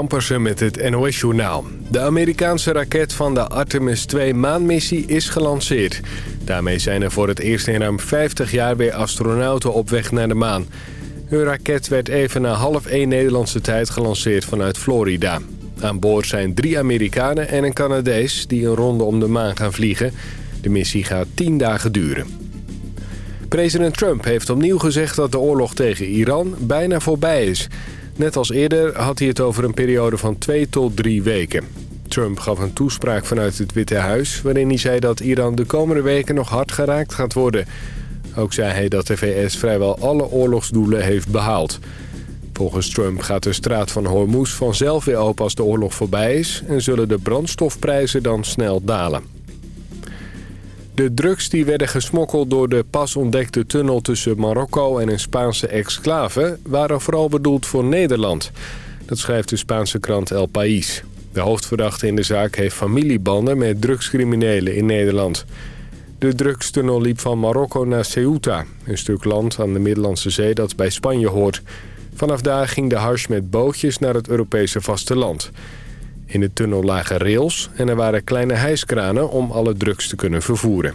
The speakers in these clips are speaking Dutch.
Ampersen met het NOS-journaal. De Amerikaanse raket van de Artemis 2 maanmissie is gelanceerd. Daarmee zijn er voor het eerst in ruim 50 jaar weer astronauten op weg naar de maan. Hun raket werd even na half 1 Nederlandse tijd gelanceerd vanuit Florida. Aan boord zijn drie Amerikanen en een Canadees die een ronde om de maan gaan vliegen. De missie gaat 10 dagen duren. President Trump heeft opnieuw gezegd dat de oorlog tegen Iran bijna voorbij is... Net als eerder had hij het over een periode van twee tot drie weken. Trump gaf een toespraak vanuit het Witte Huis... waarin hij zei dat Iran de komende weken nog hard geraakt gaat worden. Ook zei hij dat de VS vrijwel alle oorlogsdoelen heeft behaald. Volgens Trump gaat de straat van Hormuz vanzelf weer open als de oorlog voorbij is... en zullen de brandstofprijzen dan snel dalen. De drugs die werden gesmokkeld door de pas ontdekte tunnel tussen Marokko en een Spaanse exclave... waren vooral bedoeld voor Nederland. Dat schrijft de Spaanse krant El País. De hoofdverdachte in de zaak heeft familiebanden met drugscriminelen in Nederland. De drugstunnel liep van Marokko naar Ceuta, een stuk land aan de Middellandse Zee dat bij Spanje hoort. Vanaf daar ging de hash met bootjes naar het Europese vasteland... In de tunnel lagen rails en er waren kleine hijskranen om alle drugs te kunnen vervoeren.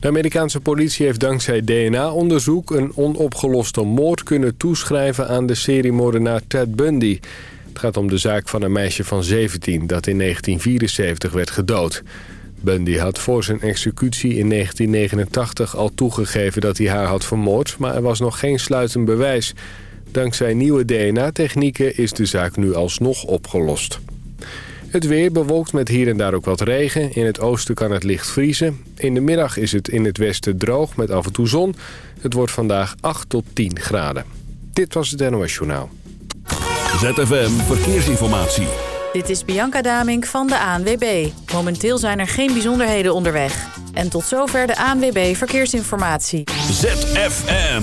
De Amerikaanse politie heeft dankzij DNA-onderzoek een onopgeloste moord kunnen toeschrijven aan de seriemoordenaar Ted Bundy. Het gaat om de zaak van een meisje van 17 dat in 1974 werd gedood. Bundy had voor zijn executie in 1989 al toegegeven dat hij haar had vermoord... maar er was nog geen sluitend bewijs. Dankzij nieuwe DNA-technieken is de zaak nu alsnog opgelost. Het weer bewolkt met hier en daar ook wat regen. In het oosten kan het licht vriezen. In de middag is het in het westen droog met af en toe zon. Het wordt vandaag 8 tot 10 graden. Dit was het NOS Journaal. ZFM Verkeersinformatie. Dit is Bianca Damink van de ANWB. Momenteel zijn er geen bijzonderheden onderweg. En tot zover de ANWB Verkeersinformatie. ZFM.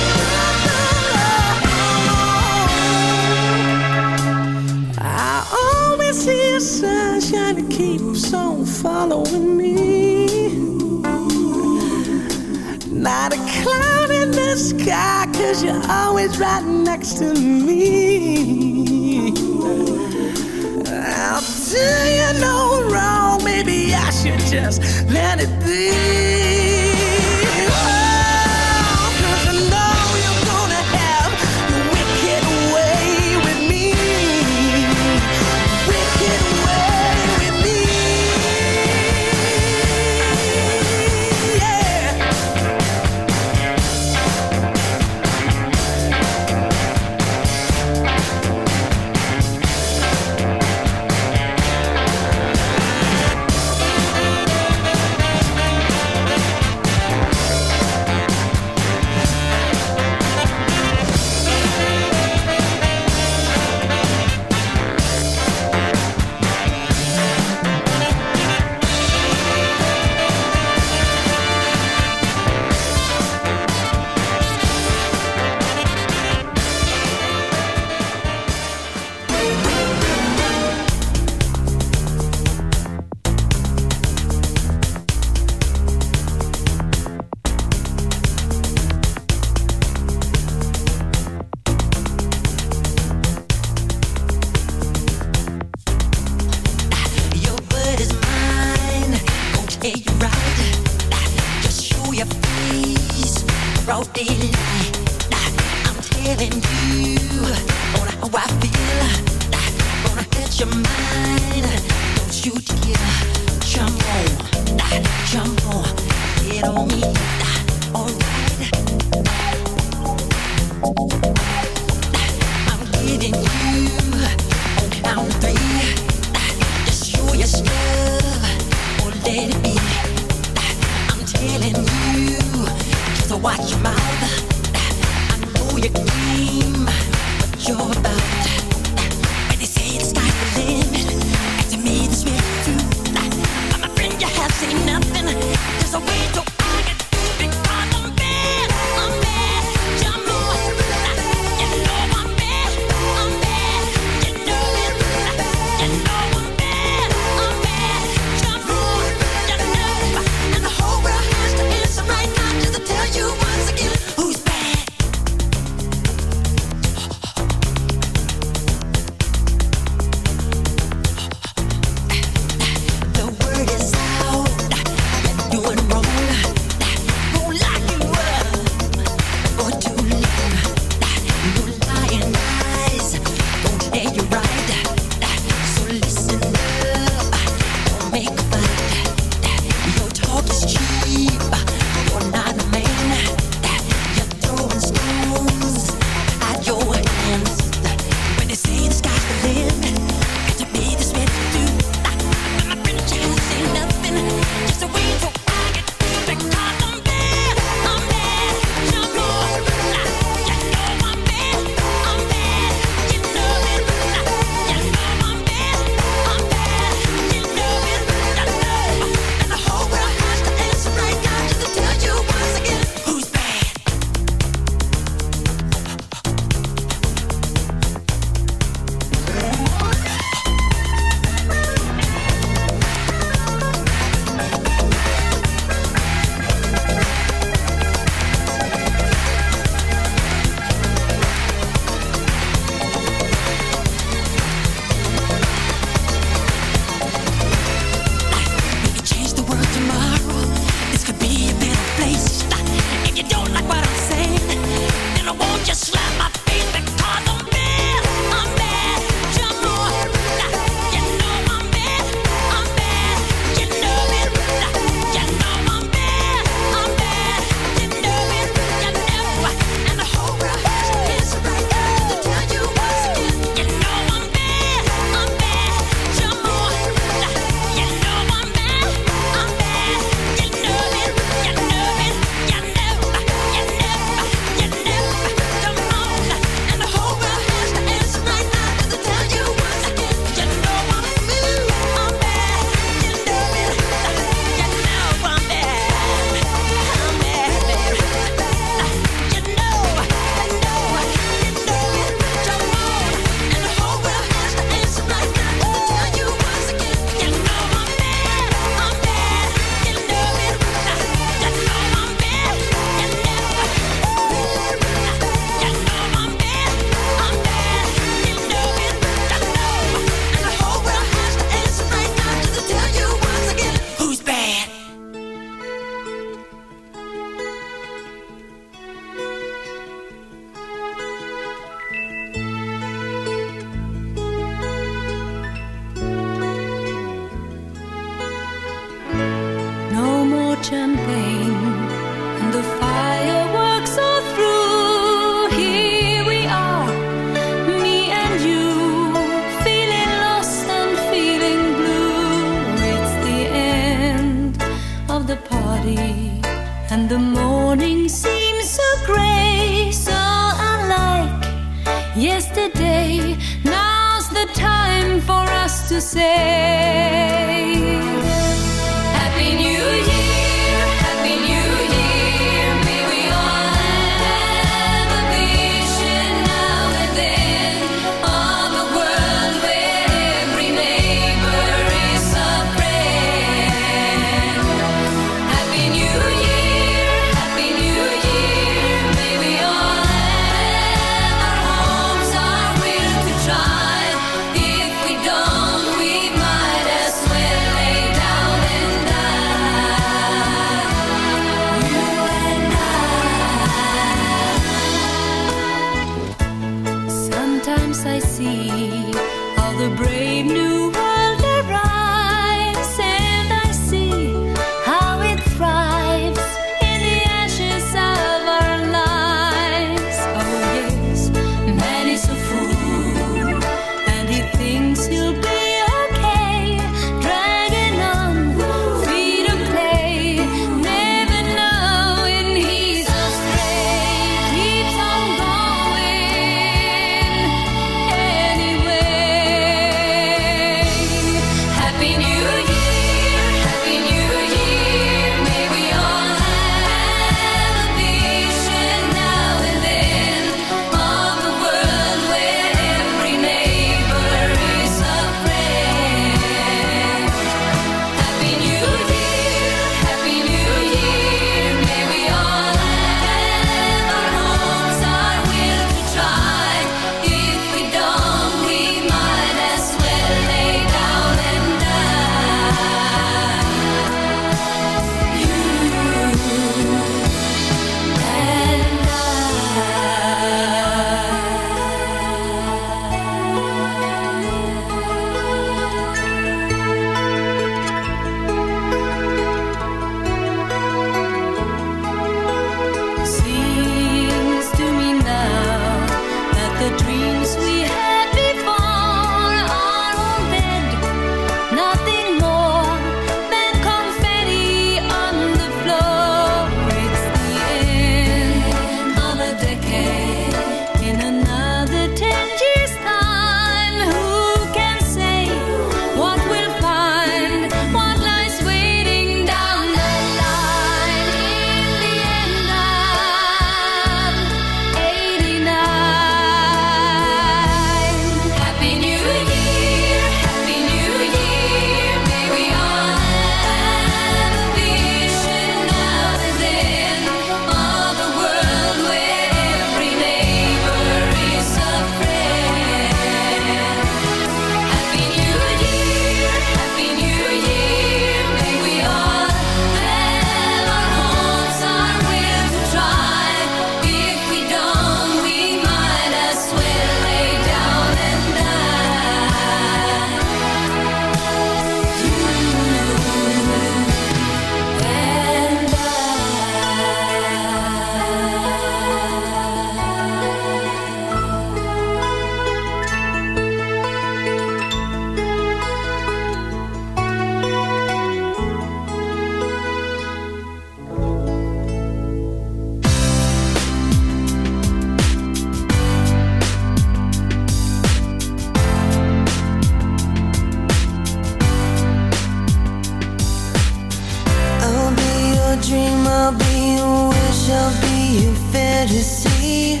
dream, I'll be your wish, I'll be your fantasy.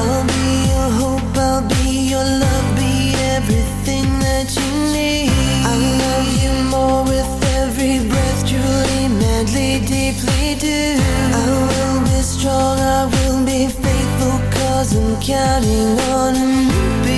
I'll be your hope, I'll be your love, be everything that you need. I love you more with every breath, truly, madly, deeply do. I will be strong, I will be faithful, cause I'm counting on you.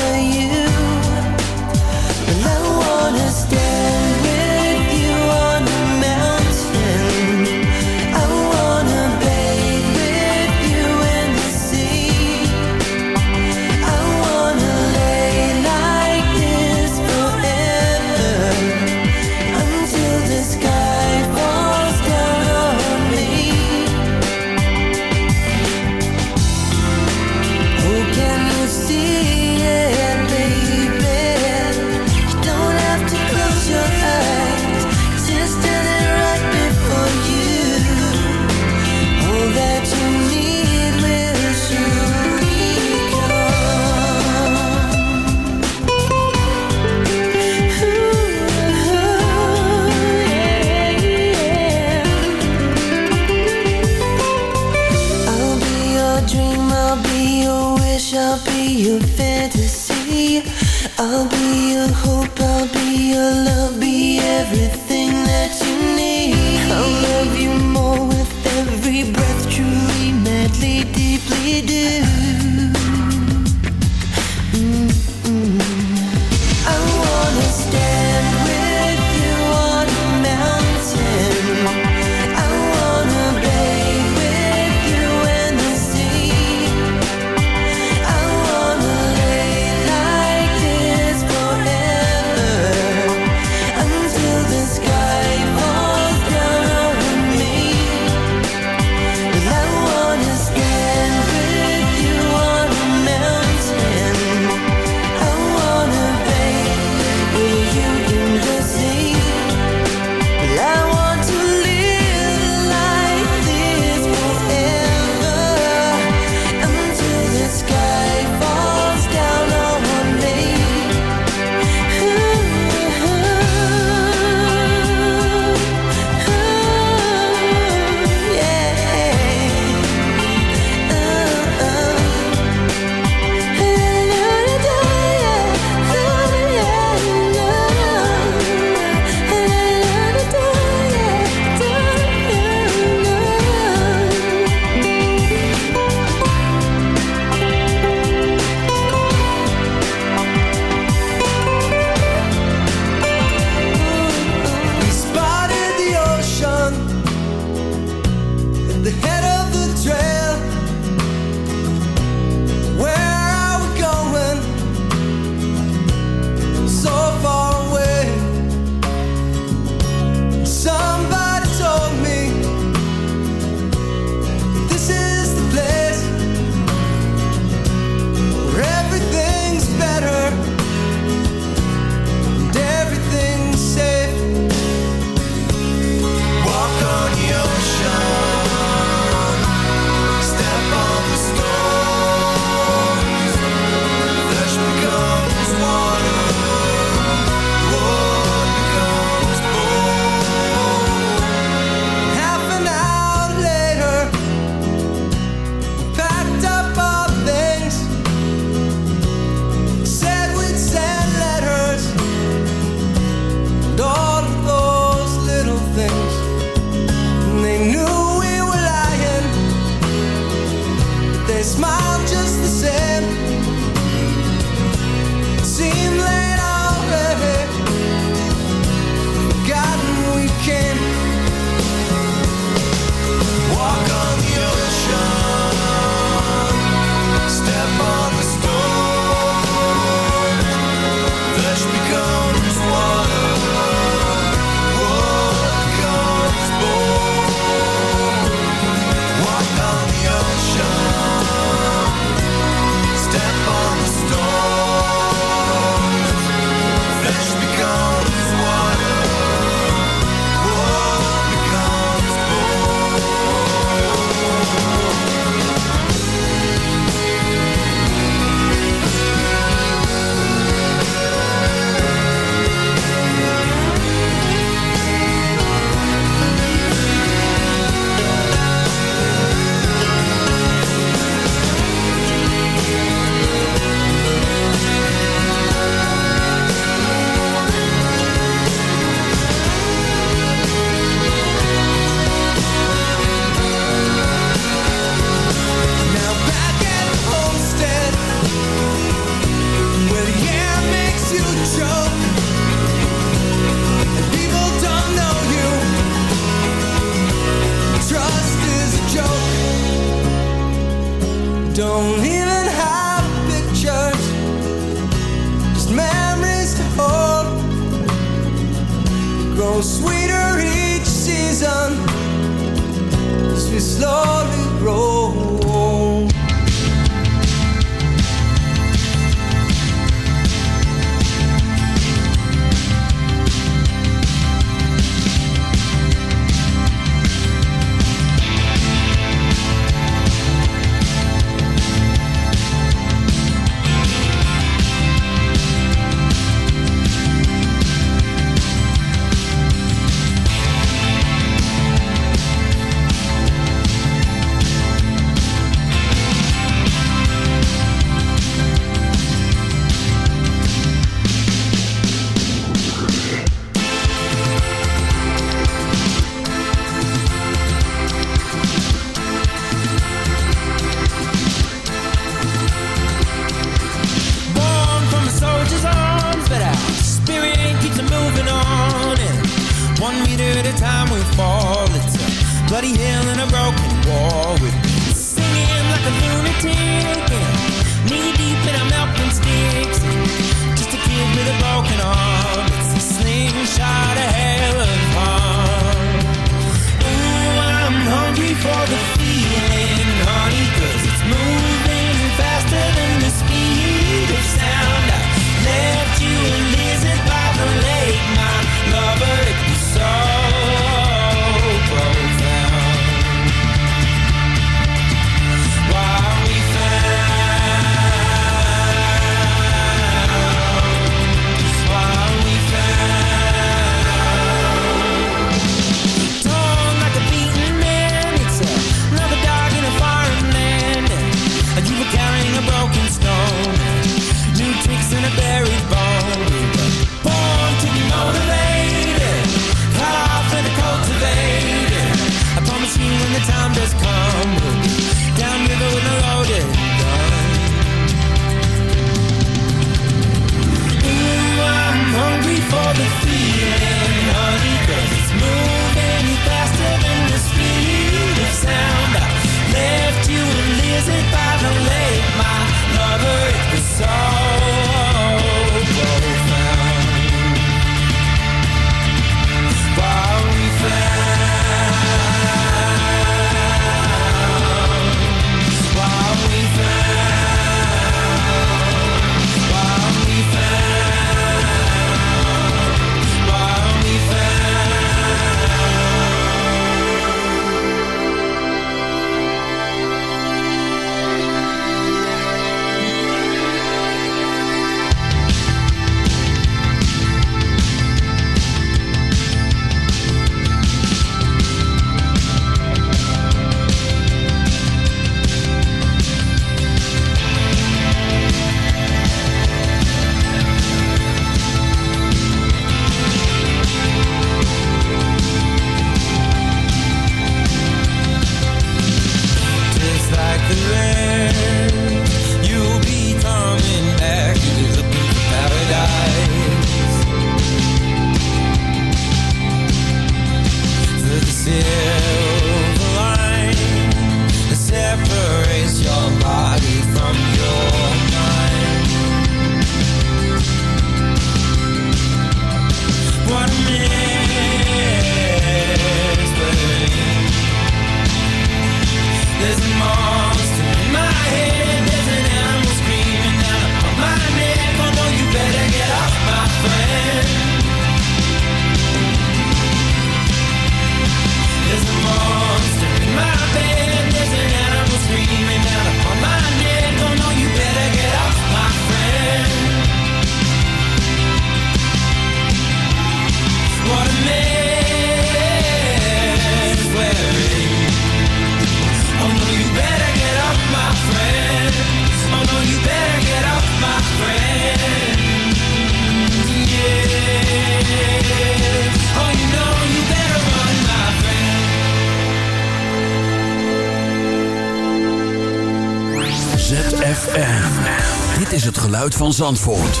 Dit is het geluid van Zandvoort.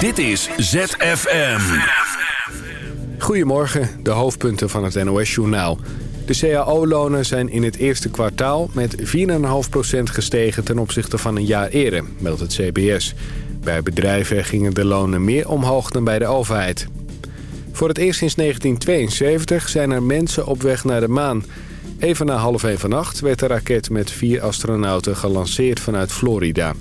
Dit is ZFM. Goedemorgen, de hoofdpunten van het NOS-journaal. De cao-lonen zijn in het eerste kwartaal met 4,5% gestegen ten opzichte van een jaar eerder, meldt het CBS. Bij bedrijven gingen de lonen meer omhoog dan bij de overheid. Voor het eerst sinds 1972 zijn er mensen op weg naar de maan. Even na half één vannacht werd de raket met vier astronauten gelanceerd vanuit Florida.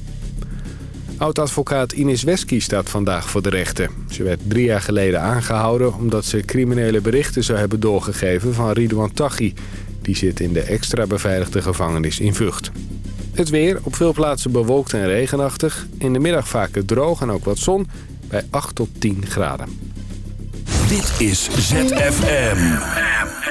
Oud-advocaat Ines Wesky staat vandaag voor de rechter. Ze werd drie jaar geleden aangehouden omdat ze criminele berichten zou hebben doorgegeven van Ridwan Taghi. Die zit in de extra beveiligde gevangenis in Vught. Het weer, op veel plaatsen bewolkt en regenachtig. In de middag vaker droog en ook wat zon bij 8 tot 10 graden. Dit is ZFM.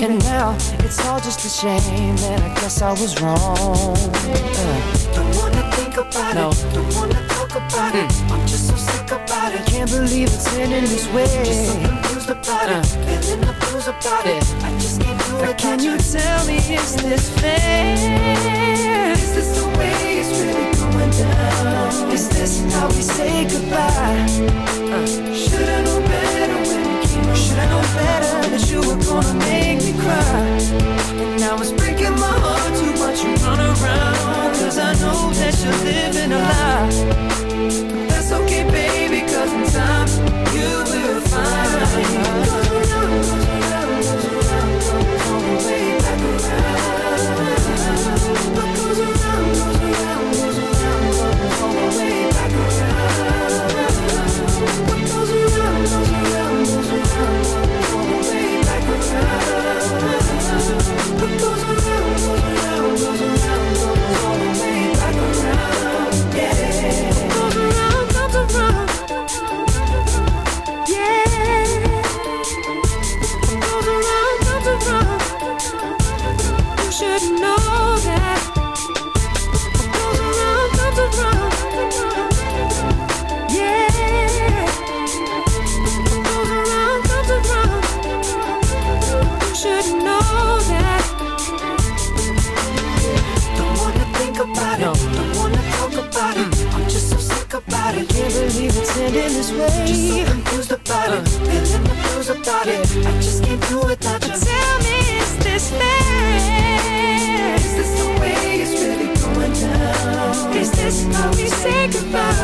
And now it's all just a shame, and I guess I was wrong. Uh. Don't wanna think about no. it, don't wanna talk about mm. it. Hmm. I'm just so sick about it. Can't believe it's ending this way. Just so confused about uh. it, feeling the blues about yeah. it. I just can't do now it. Can you tell me is this fair? Is this the way it's really going down? Is this how we say goodbye? Uh. Should I? that you were gonna make me cry. And now it's breaking my heart to watch you run around. Cause I know that you're living a lie. this way. Just so confused about it, feeling the blues about it. I just can't do without you. Tell me, is this fair? Is this the way it's really going down? Is this how we say goodbye?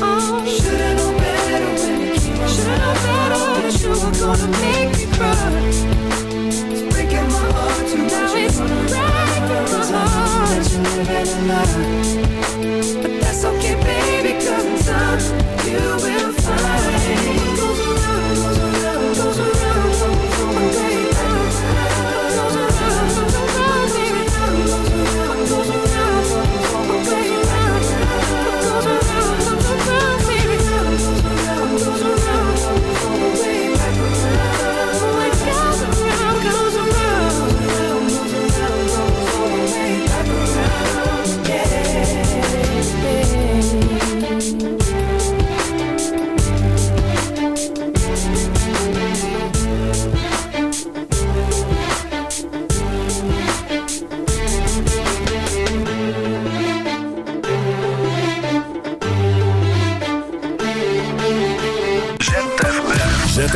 Oh, should've known better when it came. Should've known better that you were gonna make me cry. It's breaking my heart too much. Now it's breaking my heart. That you're living.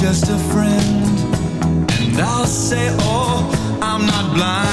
just a friend. And I'll say, oh, I'm not blind.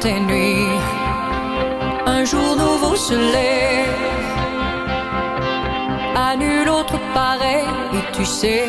temps et nuit. Un jour nouveau se lève, à nul autre pareil, tu sais.